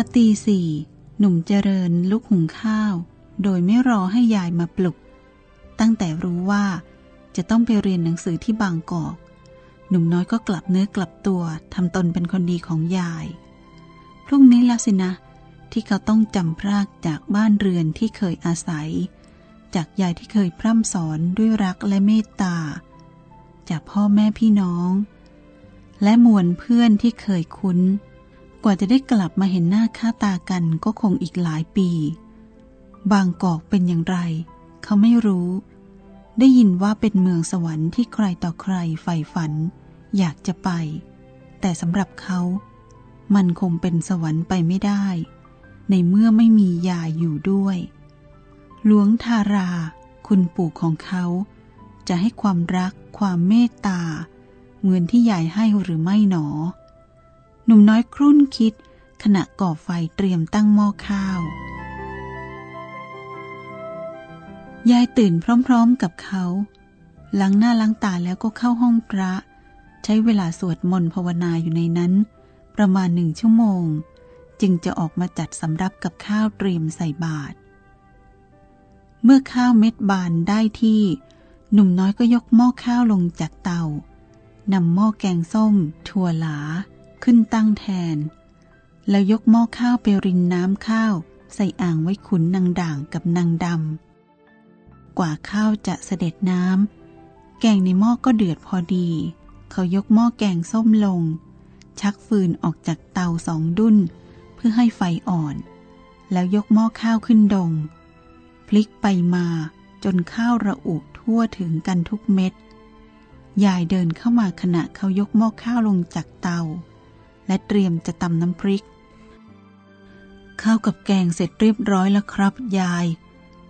าตีสี่หนุ่มเจริญลุกหุงข้าว โดยไม่รอให้ยายมาปลุก ตั้งแต่รู้ว่าจะต้องไปเรียนหนังสือที่บางกอก หนุ่มน้อยก็กลับเนื้อกลับตัวทำตนเป็นคนดีของยาย พรุ่งนี้แล้วสินะ ที่เขาต้องจำพรากจากบ้านเรือนที่เคยอาศัย จากยายที่เคยพร่ำสอนด้วยรักและเมตตา จากพ่อแม่พี่น้อง และมวลเพื่อนที่เคยคุ้น กว่าจะได้กลับมาเห็นหน้าค่าตากันก็คงอีกหลายปี บางกอกเป็นอย่างไร เขาไม่รู้ ได้ยินว่าเป็นเมืองสวรรค์ที่ใครต่อใครใฝ่ฝัน อยากจะไป แต่สำหรับเขา มันคงเป็นสวรรค์ไปไม่ได้ ในเมื่อไม่มียายอยู่ด้วย หลวงทารา คุณปู่ของเขา จะให้ความรัก ความเมตตา เหมือนที่ยายให้หรือไม่หนอ นุ่มน้อยครุ่นคิด ขณะก่อไฟเตรียมตั้งหม้อข้าว ยายตื่นพร้อมๆกับเขา ล้างหน้าล้างตาแล้วก็เข้าห้องพระ ใช้เวลาสวดมนต์ภาวนาอยู่ในนั้น ประมาณหนึ่งชั่วโมง จึงจะออกมาจัดสำรับกับข้าวเตรียมใส่บาตรเมื่อข้าวเม็ดบานได้ที่ หนุ่มน้อยก็ยกหม้อข้าวลงจากเตา นำหม้อแกงส้ม ถั่วหลา ขึ้นตั้งแทน แล้วยกหม้อข้าวไปรินน้ำข้าว ใส่อ่างไว้ขุนนางด่างกับนางดำ กว่าข้าวจะเสด็จน้ำแกงในหม้อก็เดือดพอดี เขายกหม้อแกงส้มลง ชักฟืนออกจากเตาสองดุ้น เพื่อให้ไฟอ่อน แล้วยกหม้อข้าวขึ้นดง พลิกไปมาจนข้าวระอุทั่วถึงกันทุกเม็ดยายเดินเข้ามาขณะเขายกหม้อข้าวลงจากเตา และเตรียมจะตำน้ำพริก ข้าวกับแกงเสร็จเรียบร้อยแล้วครับ ยาย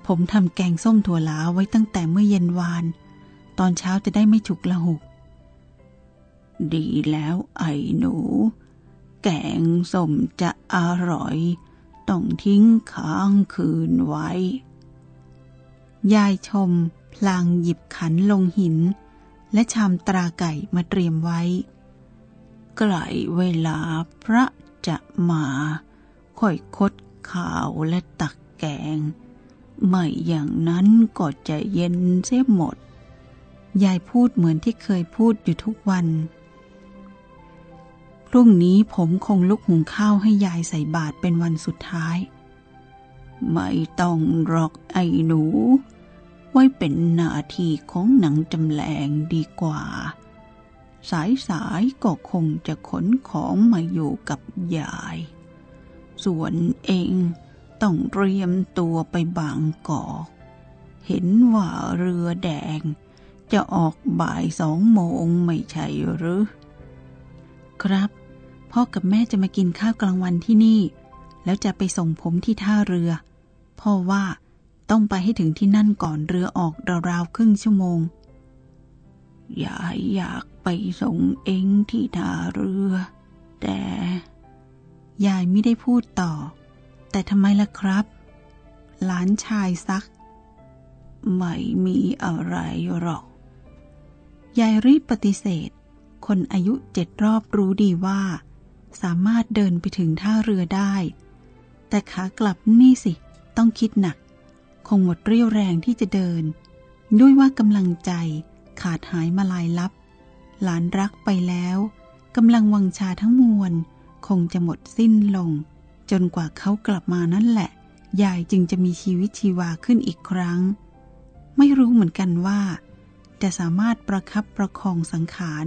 ผมทำแกงส้มถั่วลาไว้ตั้งแต่เมื่อเย็นวาน ตอนเช้าจะได้ไม่ฉุกละหุก ดีแล้วไอ้หนู แกงส้มจะอร่อย ต้องทิ้งค้างคืนไว้ ยายชมพลางหยิบขันลงหิน และชามตราไก่มาเตรียมไว้ กล้เวลาพระจะมาค่อยคดข่าวและตักแกง ไม่อย่างนั้นก็จะเย็นเสียหมด ยายพูดเหมือนที่เคยพูดอยู่ทุกวัน พรุ่งนี้ผมคงลุกหุงข้าวให้ยายใส่บาตรเป็นวันสุดท้าย ไม่ต้องหรอกไอ้หนู ไว้เป็นหน้าที่ของหนังจำแรงดีกว่า สายสายๆก็คงจะขนของมาอยู่กับยาย ส่วนเองต้องเตรียมตัวไปบางกอก เห็นว่าเรือแดง จะออกบ่ายสองโมงไม่ใช่หรือ ครับ พ่อกับแม่จะมากินข้าวกลางวันที่นี่ แล้วจะไปส่งผมที่ท่าเรือ พ่อว่าต้องไปให้ถึงที่นั่นก่อนเรือออกราวๆครึ่งชั่วโมงยายอยากไปส่งเองที่ท่าเรือ แต่ ยายไม่ได้พูดต่อ แต่ทำไมล่ะครับ หลานชายซัก ไม่มีอะไรหรอก ยายรีบปฏิเสธ คนอายุเจ็ดรอบรู้ดีว่า สามารถเดินไปถึงท่าเรือได้ แต่ขากลับนี่สิ ต้องคิดหนัก คงหมดเรี่ยวแรงที่จะเดิน ด้วยว่ากำลังใจขาดหายมาลายลับ หลานรักไปแล้วกำลังวังชาทั้งมวล คงจะหมดสิ้นลง จนกว่าเขากลับมานั่นแหละ ยายจึงจะมีชีวิตชีวาขึ้นอีกครั้ง ไม่รู้เหมือนกันว่า จะสามารถประคับประคองสังขาร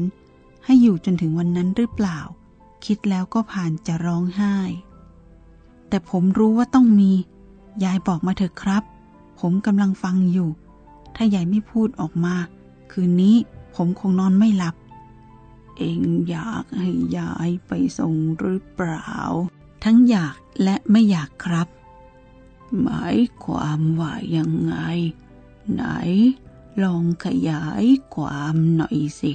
ให้อยู่จนถึงวันนั้นหรือเปล่า คิดแล้วก็ผ่านจะร้องไห้ แต่ผมรู้ว่าต้องมี ยายบอกมาเถอะครับ ผมกำลังฟังอยู่ ถ้ายายไม่พูดออกมา คืนนี้ผมคงนอนไม่หลับ เองอยากให้ยายไปส่งหรือเปล่า ทั้งอยากและไม่อยากครับ หมายความว่ายังไง ไหน ลองขยายความหน่อยสิ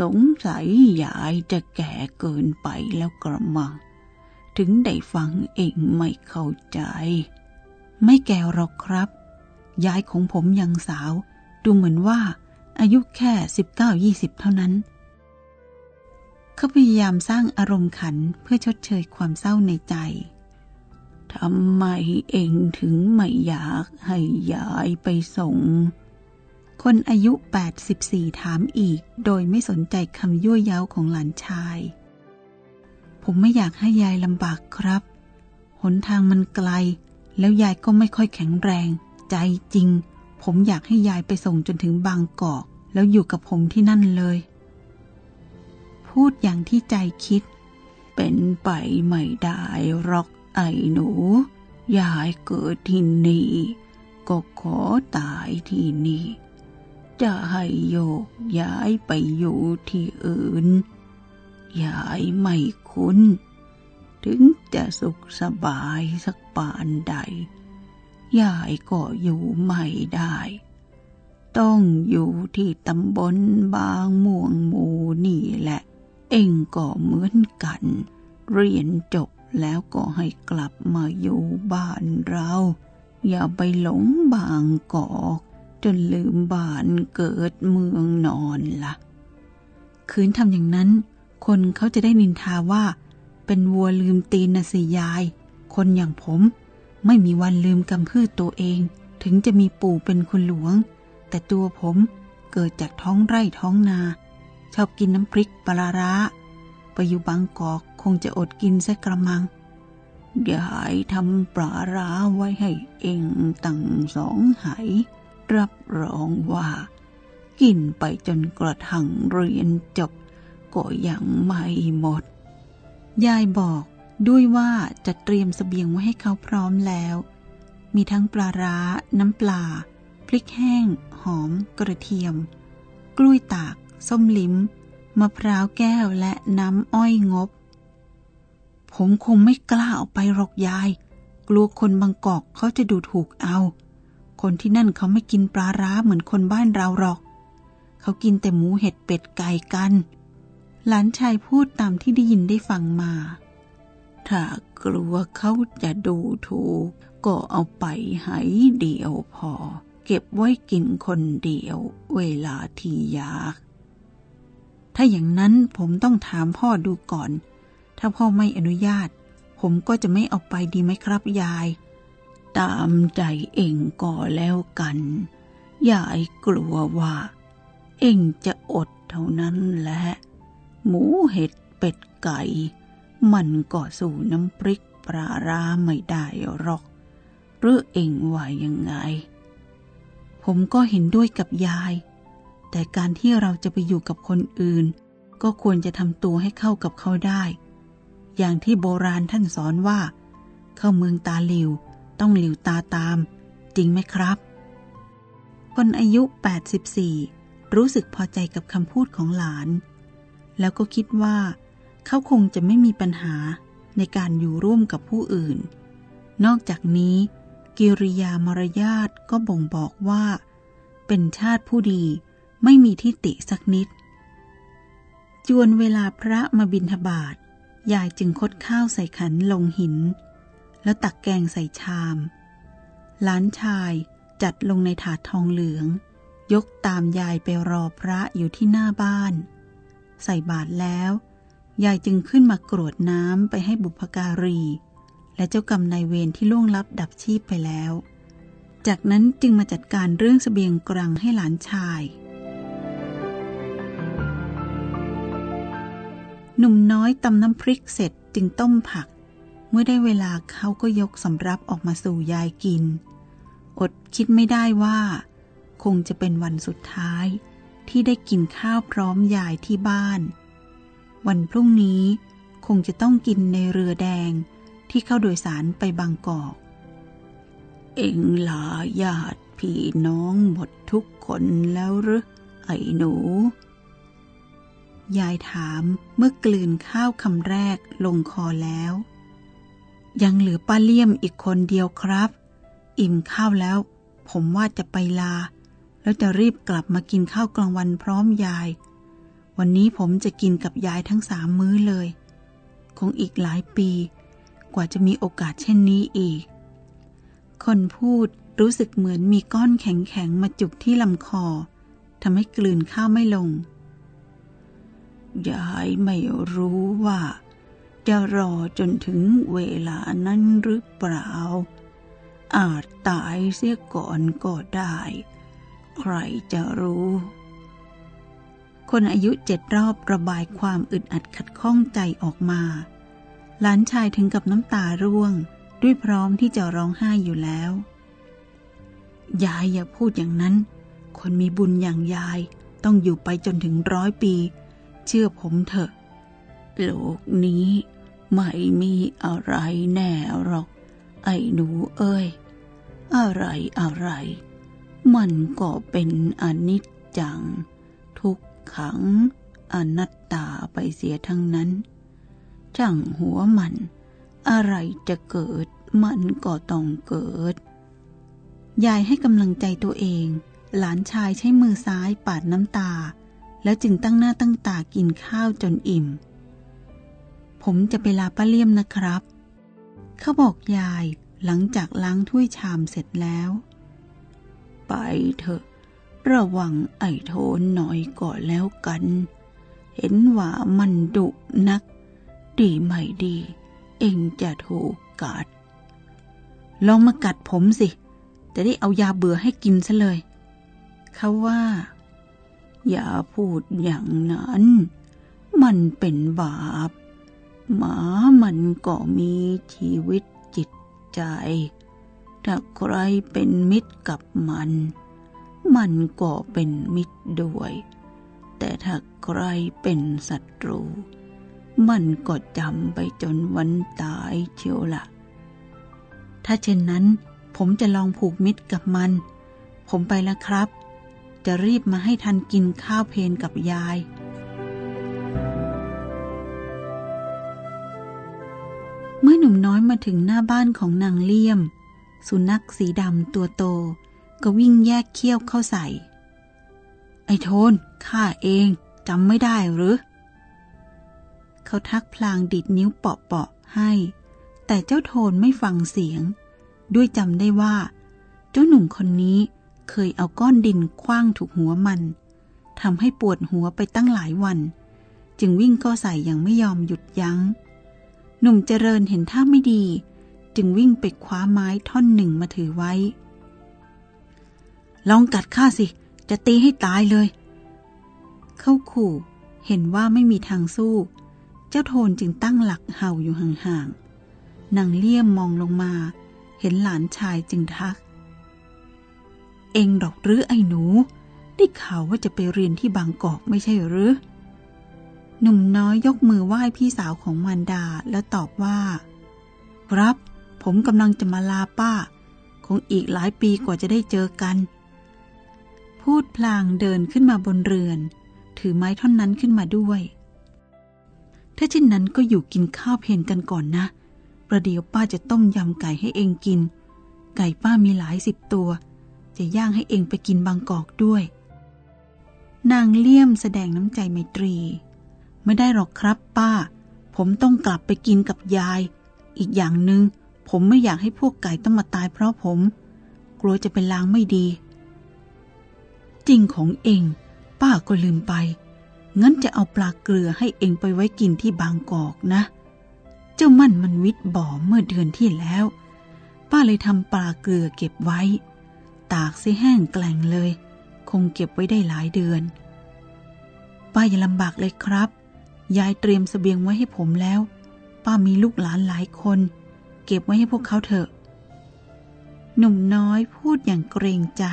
สงสัยยายจะแก่เกินไปแล้วกระมัง ถึงได้ฟังเองไม่เข้าใจ ไม่แก่หรอกครับ ยายของผมยังสาว ดูเหมือนว่าอายุแค่สิบเก้ายี่สิบเท่านั้น เขาพยายามสร้างอารมณ์ขันเพื่อชดเชยความเศร้าในใจ ทำไมเองถึงไม่อยากให้ยายไปส่ง คนอายุ 84 ถามอีก โดยไม่สนใจคำยั่วเย้าของหลานชาย ผมไม่อยากให้ยายลำบากครับ หนทางมันไกล แล้วยายก็ไม่ค่อยแข็งแรง ใจจริง ผมอยากให้ยายไปส่งจนถึงบางกอก แล้วอยู่กับผมที่นั่นเลย พูดอย่างที่ใจคิด เป็นไปไม่ได้หรอกไอ้หนู ยายเกิดที่นี่ก็ขอตายที่นี่ จะให้โยกย้ายไปอยู่ที่อื่น ยายไม่คุ้น ถึงจะสุขสบายสักปานใด ยายก็อยู่ไม่ได้ ต้องอยู่ที่ตำบลบางม่วงหมูนี่แหละ เองก็เหมือนกัน เรียนจบแล้วก็ให้กลับมาอยู่บ้านเรา อย่าไปหลงบางกอกจนลืมบ้านเกิดเมืองนอนละ่ะ คืนทำอย่างนั้น คนเขาจะได้นินทาว่า เป็นวัวลืมตีนนะสิยาย คนอย่างผม ไม่มีวันลืมกำพืชตัวเอง ถึงจะมีปู่เป็นคุณหลวง แต่ตัวผมเกิดจากท้องไร่ท้องนา อบกินน้ำพริกปลาร้าไปอยู่บางกอกคงจะอดกินสักกระมังยายทำปลาร้าไว้ให้เองตั้งสองไหรับรองว่า กินไปจนกระทั่งเรียนจบ ก็ยังไม่หมด ยายบอกด้วยว่าจะเตรียมสเสบียงไว้ให้เขาพร้อมแล้ว มีทั้งปลาร้า น้ำปลา พริกแห้ง หอม กระเทียม กล้วยตาก ส้มลิ้ม มะพร้าวแก้วและน้ำอ้อยงบ ผมคงไม่กล้าออกไปหรอกยาย กลัวคนบางกอกเขาจะดูถูกเอา คนที่นั่นเขาไม่กินปลาร้าเหมือนคนบ้านเราหรอก เขากินแต่หมูเห็ดเป็ดไก่กัน หลานชายพูดตามที่ได้ยินได้ฟังมา ถ้ากลัวเขาจะดูถูก ก็เอาไปให้เดียวพอเก็บไว้กินคนเดียวเวลาที่อยาก ถ้าอย่างนั้นผมต้องถามพ่อดูก่อน ถ้าพ่อไม่อนุญาต ผมก็จะไม่เอาไปดีไหมครับยาย ตามใจเองก็แล้วกัน ยายกลัวว่า เองจะอดเท่านั้นแหละ หมูเห็ดเป็ดไก่ มันก็สู่น้ำพริกปลาร้าไม่ได้หรอก หรือเองว่ายังไง ผมก็เห็นด้วยกับยาย แต่การที่เราจะไปอยู่กับคนอื่น ก็ควรจะทำตัวให้เข้ากับเขาได้ อย่างที่โบราณท่านสอนว่า เข้าเมืองตาหลิว ต้องหลิวตาตาม จริงไหมครับ คนอายุ 84 รู้สึกพอใจกับคำพูดของหลาน แล้วก็คิดว่า เขาคงจะไม่มีปัญหาในการอยู่ร่วมกับผู้อื่น นอกจากนี้ กิริยามารยาทก็บ่งบอกว่า เป็นชาติผู้ดี ไม่มีที่ติสักนิด จวนเวลาพระมาบิณฑบาตยายจึงคดข้าวใส่ขันลงหิน แล้วตักแกงใส่ชาม หลานชายจัดลงในถาดทองเหลือง ยกตามยายไปรอพระอยู่ที่หน้าบ้าน ใส่บาตรแล้ว ยายจึงขึ้นมากรวดน้ำไปให้บุพการี และเจ้ากรรมนายเวรที่ล่วงลับดับชีพไปแล้ว จากนั้นจึงมาจัดการเรื่องสเสบียงกรังให้หลานชาย หนุ่มน้อยตำน้ำพริกเสร็จจึงต้มผัก เมื่อได้เวลาเขาก็ยกสำรับออกมาสู่ยายกิน อดคิดไม่ได้ว่า คงจะเป็นวันสุดท้ายที่ได้กินข้าวพร้อมยายที่บ้าน วันพรุ่งนี้คงจะต้องกินในเรือแดงที่เข้าโดยสารไปบางกอก เอ็งลาญาติพี่น้องหมดทุกคนแล้วหรือไอ้หนู ยายถามเมื่อกลืนข้าวคำแรกลงคอแล้ว ยังเหลือป้าเลี่ยมอีกคนเดียวครับ อิ่มข้าวแล้ว ผมว่าจะไปลา แล้วจะรีบกลับมากินข้าวกลางวันพร้อมยาย วันนี้ผมจะกินกับยายทั้งสามมื้อเลย คงอีกหลายปี กว่าจะมีโอกาสเช่นนี้อีก คนพูดรู้สึกเหมือนมีก้อนแข็งๆมาจุกที่ลำคอทำให้กลืนข้าวไม่ลง ยายไม่รู้ว่า จะรอจนถึงเวลานั้นหรือเปล่า อาจตายเสียก่อนก็ได้ ใครจะรู้ คนอายุเจ็ดรอบระบายความอึดอัดขัดข้องใจออกมา หลานชายถึงกับน้ำตาร่วงด้วยพร้อมที่จะร้องไห้อยู่แล้ว ยายอย่าพูดอย่างนั้น คนมีบุญอย่างยายต้องอยู่ไปจนถึงร้อยปี เชื่อผมเถอะ โลกนี้ ไม่มีอะไรแน่หรอก ไอ้หนูเอ้ย อะไรอะไร มันก็เป็นอนิจจัง ทุกขัง อนัตตาไปเสียทั้งนั้นช่างหัวมัน อะไรจะเกิดมันก็ต้องเกิด ยายให้กำลังใจตัวเอง หลานชายใช้มือซ้ายปาดน้ำตา แล้วจึงตั้งหน้าตั้งตากินข้าวจนอิ่ม ผมจะไปลาป้าเลี่ยมนะครับ เขาบอกยายหลังจากล้างถ้วยชามเสร็จแล้ว ไปเถอะ ระวังไอ้โทนหน่อยก่อนแล้วกัน เห็นว่ามันดุนัก ดีไม่ดี เองจะถูกกัด ลองมากัดผมสิ จะได้เอายาเบื่อให้กินซะเลย เขาว่า อย่าพูดอย่างนั้น มันเป็นบาป หมามันก็มีชีวิตจิตใจ ถ้าใครเป็นมิตรกับมัน มันก็เป็นมิตรด้วย แต่ถ้าใครเป็นศัตรู มันก็จำไปจนวันตายเชียวละ่ะ ถ้าเช่นนั้น ผมจะลองผูกมิตรกับมัน ผมไปแล้วครับ จะรีบมาให้ทันกินข้าวเพนกับยาย เมื่อหนุ่มน้อยมาถึงหน้าบ้านของนางเลี่ยม สุนัขสีดำตัวโต ก็วิ่งแยกเขี้ยวเข้าใส่ ไอ้โทนข้าเองจำไม่ได้หรือ เขาทักพลางดิดนิ้วเปาะๆให้ แต่เจ้าโทนไม่ฟังเสียง ด้วยจำได้ว่า เจ้าหนุ่มคนนี้เเคยเอาก้อนดินคว้างถูกหัวมันทำให้ปวดหัวไปตั้งหลายวัน จึงวิ่งเข้าใส่อย่างไม่ยอมหยุดยัง้ง หนุ่มเจริญเห็นท่าไม่ดี จึงวิ่งไปคว้าไม้ท่อนหนึ่งมาถือไว้ ลองกัดข้าสิ จะตีให้ตายเลย เข้าขู่เห็นว่าไม่มีทางสู้ เจ้าโทนจึงตั้งหลักเห่าอยู่ห่างๆนางเลี่ยมมองลงมา เห็นหลานชายจึงทัก เองดอกหรือไอ้หนู ได้ข่าวว่าจะไปเรียนที่บางกอกไม่ใช่หรือ หนุ่มน้อยยกมือไหว้พี่สาวของมารดาแล้วตอบว่า ครับ ผมกำลังจะมาลาป้า คงอีกหลายปีกว่าจะได้เจอกัน พูดพลางเดินขึ้นมาบนเรือน ถือไม้ท่อนนั้นขึ้นมาด้วย ถ้าเช่นนั้นก็อยู่กินข้าวเพนกันก่อนนะ ประเดี๋ยวป้าจะต้มยำไก่ให้เองกิน ไก่ป้ามีหลายสิบตัว จะย่างให้เองไปกินบางกอกด้วย นางเลี่ยมแสดงน้ำใจไมตรี ไม่ได้หรอกครับป้า ผมต้องกลับไปกินกับยาย อีกอย่างหนึง่งผมไม่อยากให้พวกไก่ต้องมาตายเพราะผม กลัวจะเป็นลางไม่ดี จริงของเอง ป้าก็ลืมไป งั้นจะเอาปลาเกลือให้เองไปไว้กินที่บางกอกนะ เจ้ามั่นมันวิทย์บ่อเมื่อเดือนที่แล้ว ป้าเลยทำปลาเกลือเก็บไว้ ตากสีแห้งแกล่งเลย คงเก็บไว้ได้หลายเดือน ป้าอย่าลำบากเลยครับ ยายเตรียมสเสบียงไว้ให้ผมแล้ว ป้ามีลูกหลานหลายคน เก็บไว้ให้พวกเขาเถอะ หนุ่มน้อยพูดอย่างเกรงใจ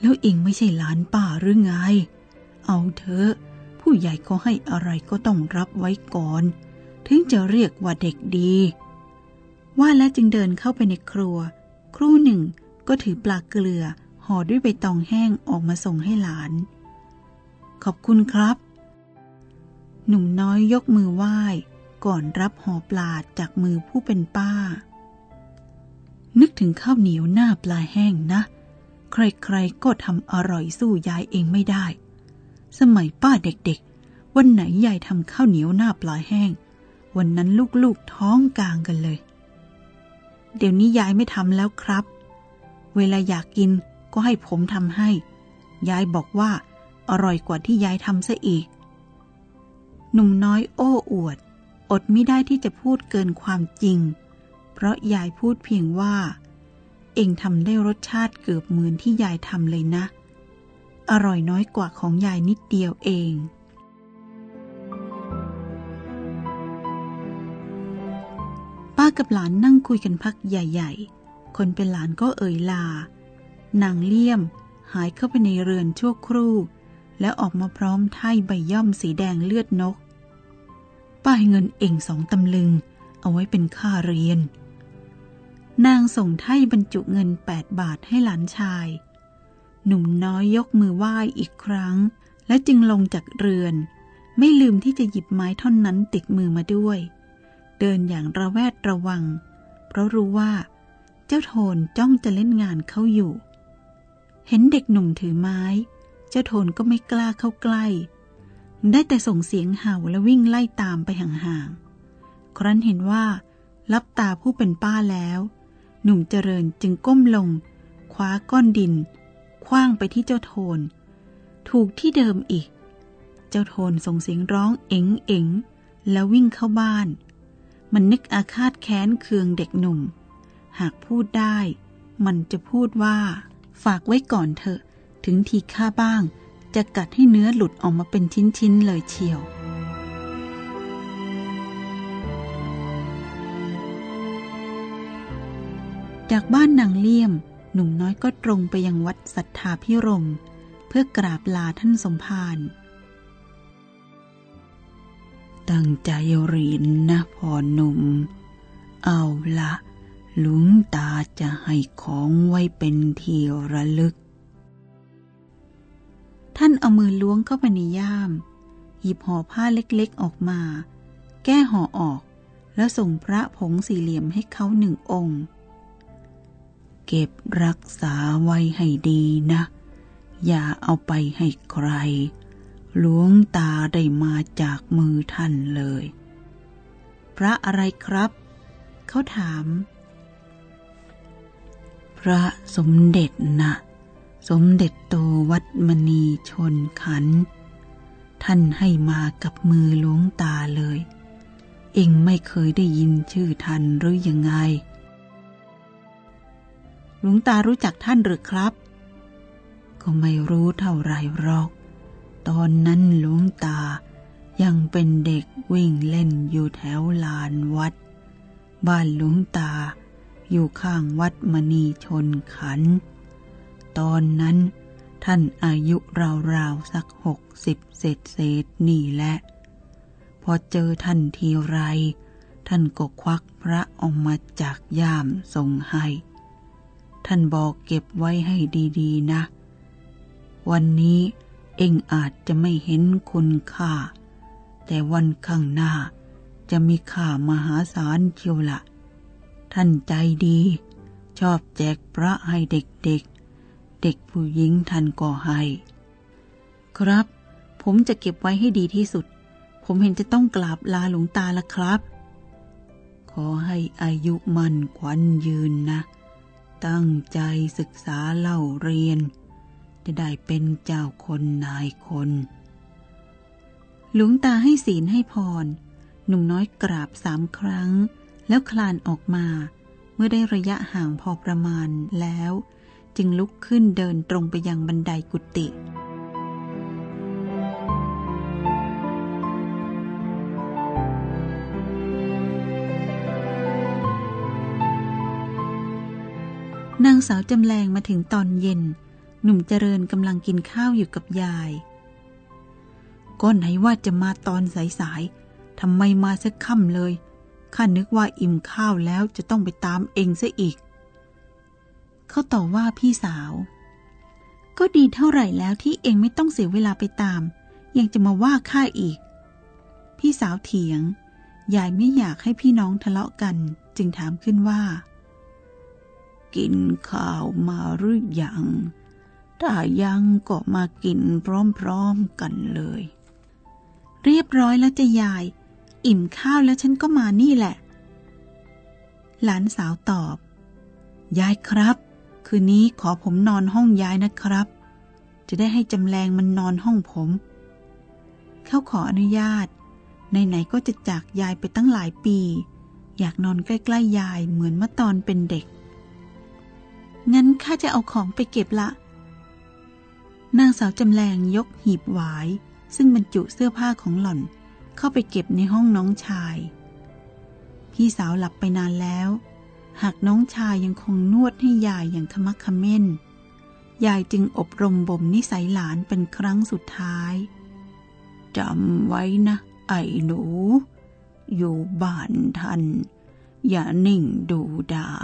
แล้วเองไม่ใช่หลานป้าหรือไง เอาเถอะผู้ใหญ่เขาให้อะไรก็ต้องรับไว้ก่อน ถึงจะเรียกว่าเด็กดี ว่าแล้วจึงเดินเข้าไปในครัว ครู่หนึ่งก็ถือปลาเกลือห่อด้วยใบตองแห้งออกมาส่งให้หลาน ขอบคุณครับ หนุ่มน้อยยกมือไหว้ก่อนรับห่อปลาจากมือผู้เป็นป้า นึกถึงข้าวเหนียวหน้าปลาแห้งนะ ใครๆก็ทำอร่อยสู้ยายเองไม่ได้ สมัยป้าเด็กๆ วันไหนยายทำข้าวเหนียวหน้าปลาแห้ง วันนั้นลูกๆท้องกลางกันเลย เดี๋ยวนี้ยายไม่ทำแล้วครับ เวลาอยากกินก็ให้ผมทำให้ ยายบอกว่า อร่อยกว่าที่ยายทำซะอีก หนุ่มน้อยโอ้อวด อดไม่ได้ที่จะพูดเกินความจริง เพราะยายพูดเพียงว่า เองทำได้รสชาติเกือบเหมือนที่ยายทำเลยนะ อร่อยน้อยกว่าของยายนิดเดียวเอง กับหลานนั่งคุยกันพักใหญ่ๆ คนเป็นหลานก็เอ่ยลา นางเลี่ยมหายเข้าไปในเรือนชั่วครู่ แล้วออกมาพร้อมไถ่ใบย่อมสีแดงเลือดนก ป้ายเงินเอ่งสองตำลึง เอาไว้เป็นค่าเรียน นางส่งไถ่บรรจุเงินแปดบาทให้หลานชาย หนุ่มน้อยยกมือไหว้อีกครั้ง และจึงลงจากเรือน ไม่ลืมที่จะหยิบไม้ท่อนนั้นติดมือมาด้วย เดินอย่างระแวดระวัง เพราะรู้ว่า เจ้าโทนจ้องจะเล่นงานเขาอยู่ เห็นเด็กหนุ่มถือไม้ เจ้าโทนก็ไม่กล้าเข้าใกล้ ได้แต่ส่งเสียงเห่าและวิ่งไล่ตามไปห่างๆ ครั้นเห็นว่ารับตาผู้เป็นป้าแล้ว หนุ่มเจริญจึงก้มลง คว้าก้อนดินคว้างไปที่เจ้าโทน ถูกที่เดิมอีก เจ้าโทนส่งเสียงร้องเอ๋งเอ๋งแล้ววิ่งเข้าบ้าน มันนึกอาฆาตแค้นเคืองเด็กหนุ่ม หากพูดได้ มันจะพูดว่า ฝากไว้ก่อนเถอะ ถึงทีข้าบ้าง จะกัดให้เนื้อหลุดออกมาเป็นชิ้นๆเลยเชียวจากบ้านนางเลี่ยม หนุ่มน้อยก็ตรงไปยังวัดสัทธาพิรม เพื่อกราบลาท่านสมภาร ตั้งใจเรียนนะพ่อหนุ่ม เอาละหลวงตาจะให้ของไว้เป็นที่ระลึก ท่านเอามือล้วงเข้าไปในย่าม หยิบห่อผ้าเล็กๆออกมา แก้ห่อออก แล้วส่งพระผงสี่เหลี่ยมให้เขาหนึ่งองค์ เก็บรักษาไว้ให้ดีนะ อย่าเอาไปให้ใคร หลวงตาได้มาจากมือท่านเลย พระอะไรครับ เขาถาม พระสมเด็จนะสมเด็จโตวัดมณีชนขัน ท่านให้มากับมือหลวงตาเลย เองไม่เคยได้ยินชื่อท่านหรือยังไง หลวงตารู้จักท่านหรือครับ ก็ไม่รู้เท่าไรหรอก ตอนนั้นหลวงตายังเป็นเด็กวิ่งเล่นอยู่แถวลานวัด บ้านหลวงตาอยู่ข้างวัดมณีชนขัน ตอนนั้นท่านอายุราวๆสักหกสิบเศษเศษนี่แหละ พอเจอท่านทีไร ท่านก็ควักพระออกมาจากย่ามส่งให้ ท่านบอกเก็บไว้ให้ดีๆนะ วันนี้ เองอาจจะไม่เห็นคุณค่า แต่วันข้างหน้าจะมีค่ามหาศาลเชียวละ ท่านใจดี ชอบแจกพระให้เด็กๆเเด็กผู้หญิงท่านก็ให้ ครับ ผมจะเก็บไว้ให้ดีที่สุด ผมเห็นจะต้องกราบลาหลวงตาละครับ ขอให้อายุมั่นขวัญยืนนะ ตั้งใจศึกษาเล่าเรียน จะได้เป็นเจ้าคนนายคน หลวงตาให้ศีลให้พร หนุ่มน้อยกราบสามครั้ง แล้วคลานออกมา เมื่อได้ระยะห่างพอประมาณแล้ว จึงลุกขึ้นเดินตรงไปยังบันไดกุฏินางสาวจำแรงมาถึงตอนเย็น หนุ่มเจริญกำลังกินข้าวอยู่กับยาย ก็ไหนว่าจะมาตอนสายๆทำไมมาสักค่ำเลย ข้านึกว่าอิ่มข้าวแล้วจะต้องไปตามเองซะอีก เขาต่อว่าพี่สาว ก็ดีเท่าไหร่แล้วที่เองไม่ต้องเสียเวลาไปตาม ยังจะมาว่าข้าอีก พี่สาวเถียง ยายไม่อยากให้พี่น้องทะเลาะกัน จึงถามขึ้นว่า กินข้าวมาหรือยัง ถ้ายังก็มากินพร้อมๆกันเลย เรียบร้อยแล้วจะยาย อิ่มข้าวแล้วฉันก็มานี่แหละ หลานสาวตอบ ยายครับ คืนนี้ขอผมนอนห้องยายนะครับ จะได้ให้จำแรงมันนอนห้องผม เขาขออนุญาตไหนๆก็จะจากยายไปตั้งหลายปี อยากนอนใกล้ๆยายเหมือนเมื่อตอนเป็นเด็ก งั้นข้าจะเอาของไปเก็บละ นางสาวจำแรงยกหีบหวาย ซึ่งบรรจุเสื้อผ้าของหล่อน เข้าไปเก็บในห้องน้องชาย พี่สาวหลับไปนานแล้ว หากน้องชายยังคงนวดให้ยายอย่างขมักขม้น ยายจึงอบรมบ่มนิสัยหลานเป็นครั้งสุดท้ายจำไว้นะ ไอ้หนู อยู่บ้านท่าน อย่านิ่งดูได้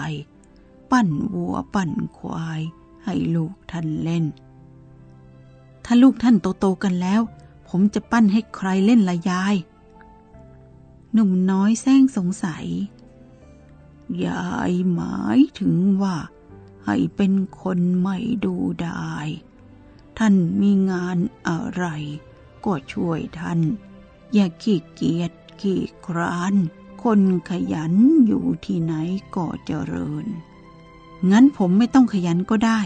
ปั้นวัวปั้นควาย ให้ลูกท่านเล่น ถ้าลูกท่านโตๆกันแล้ว ผมจะปั้นให้ใครเล่นละยาย หนุ่มน้อยแซงสงสัย ยายหมายถึงว่า ให้เป็นคนไม่ดูได้ท่านมีงานอะไร ก็ช่วยท่าน อย่าขี้เกียจขี้คร้าน คนขยันอยู่ที่ไหนก็เจริญ งั้นผมไม่ต้องขยันก็ได้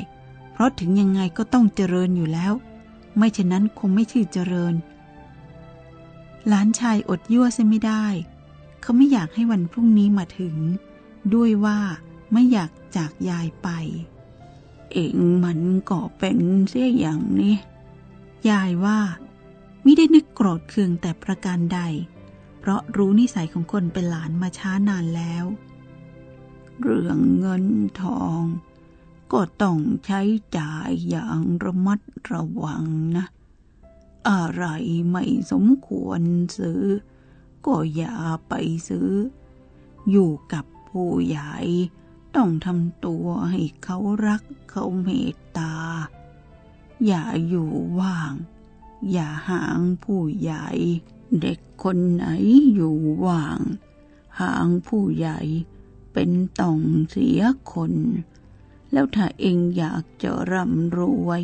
เพราะถึงยังไงก็ต้องเจริญอยู่แล้ว ไม่เช่นนั้นคงไม่ชื่อเจริญ หลานชายอดยั่วเสียไม่ได้ เขาไม่อยากให้วันพรุ่งนี้มาถึง ด้วยว่าไม่อยากจากยายไป เองมันก็เป็นเสียอย่างนี้ ยายว่าไม่ได้นึกโกรธเคืองแต่ประการใด เพราะรู้นิสัยของคนเป็นหลานมาช้านานแล้ว เรื่องเงินทอง ก็ต้องใช้จ่ายอย่างระมัดระวังนะ อะไรไม่สมควรซื้อ ก็อย่าไปซื้อ อยู่กับผู้ใหญ่ ต้องทำตัวให้เขารักเขาเมตตา อย่าอยู่ว่าง อย่าห่างผู้ใหญ่ เด็กคนไหนอยู่ว่าง ห่างผู้ใหญ่เป็นต้องเสียคน แล้วถ้าเองอยากจะร่ำรวย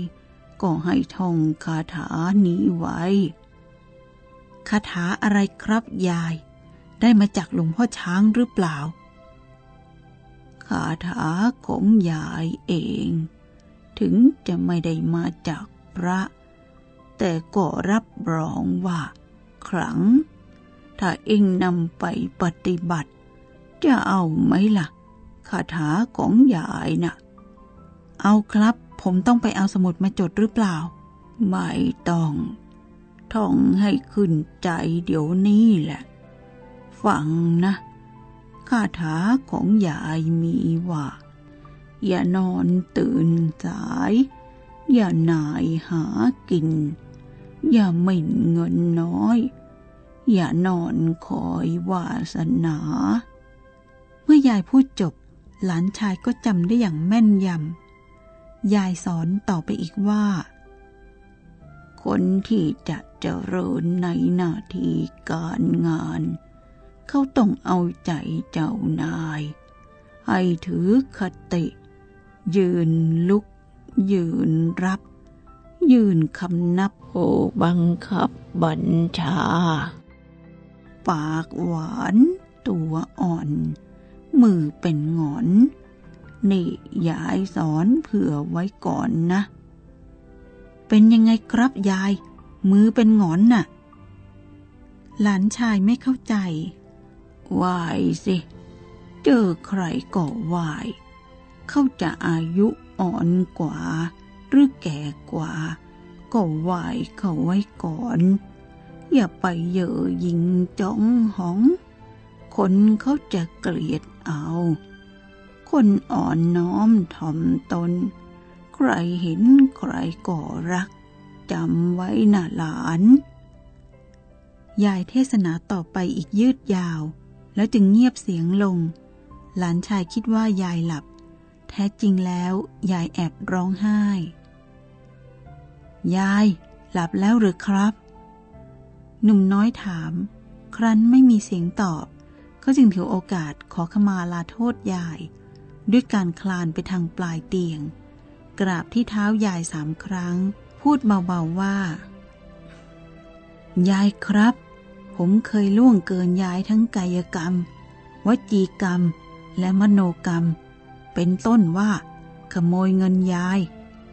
ก็ให้ท่องคาถานี้ไว้ คาถาอะไรครับยาย ได้มาจากหลวงพ่อช้างหรือเปล่า คาถาของยายเอง ถึงจะไม่ได้มาจากพระ แต่ก็รับรองว่า ครั้ง ถ้าเองนำไปปฏิบัติ จะเอาไหมล่ะคาถาของยายนะ่ะ เอาครับ ผมต้องไปเอาสมุดมาจดหรือเปล่า ไม่ต้อง ท่องให้ขึ้นใจเดี๋ยวนี้แหละ ฟังนะคาถาของยายมีว่า อย่านอนตื่นสาย อย่านายหากิน อย่าหมิ่นเงินน้อย อย่านอนคอยวาสนา เมื่อยายพูดจบ หลานชายก็จำได้อย่างแม่นยำ ยายสอนต่อไปอีกว่า คนที่จะเจริญในหน้าที่การงาน เขาต้องเอาใจเจ้านาย ให้ถือคติ ยืนลุก ยืนรับ ยืนคำนับโอบังคับบัญชา ปากหวาน ตัวอ่อน มือเป็นงอน นี่ยายสอนเผื่อไว้ก่อนนะ เป็นยังไงครับยาย มือเป็นงอนน่ะ หลานชายไม่เข้าใจไหวสิ เจอใครก็ไหวเขาจะอายุอ่อนกว่า หรือแก่กว่า ก็ไหวเขาไว้ก่อน อย่าไปเย่อหยิงจ้องหอง คนเขาจะเกลียดเอา คนอ่อนน้อมถ่อมตน ใครเห็นใครก็รักจำไว้นะหลาน ยายเทศนาต่อไปอีกยืดยาว แล้วจึงเงียบเสียงลง หลานชายคิดว่ายายหลับ แท้จริงแล้ว ยายแอบร้องไห้ ยายหลับแล้วหรือครับ หนุ่มน้อยถาม ครั้นไม่มีเสียงตอบ ก็จึงถือโอกาสขอขมาลาโทษยาย ด้วยการคลานไปทางปลายเตียง กราบที่เท้ายายสามครั้ง พูดเบาๆว่า ยายครับ ผมเคยล่วงเกินยายทั้งกายกรรม วจีกรรม และมโนกรรม เป็นต้นว่า ขโมยเงินยาย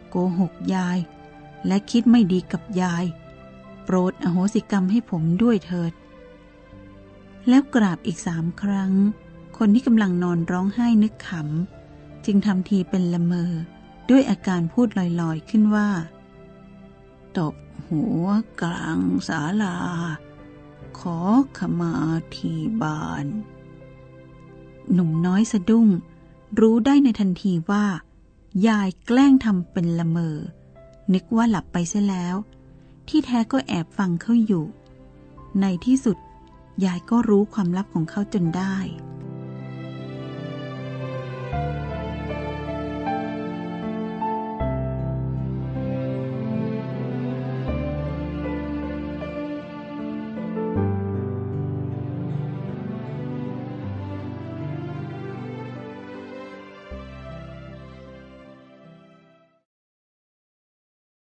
โกหกยาย และคิดไม่ดีกับยาย โปรดอโหสิกรรมให้ผมด้วยเถิด แล้วกราบอีกสามครั้ง คนที่กำลังนอนร้องไห้นึกขำ จึงทำทีเป็นละเมอ ด้วยอาการพูดลอยๆขึ้นว่า ตบหัวกลางศาลา ขอขมาทีบาน หนุ่มน้อยสะดุ้ง รู้ได้ในทันทีว่า ยายแกล้งทำเป็นละเมอ นึกว่าหลับไปเสียแล้ว ที่แท้ก็แอบฟังเขาอยู่ ในที่สุดยายก็รู้ความลับของเขาจนได้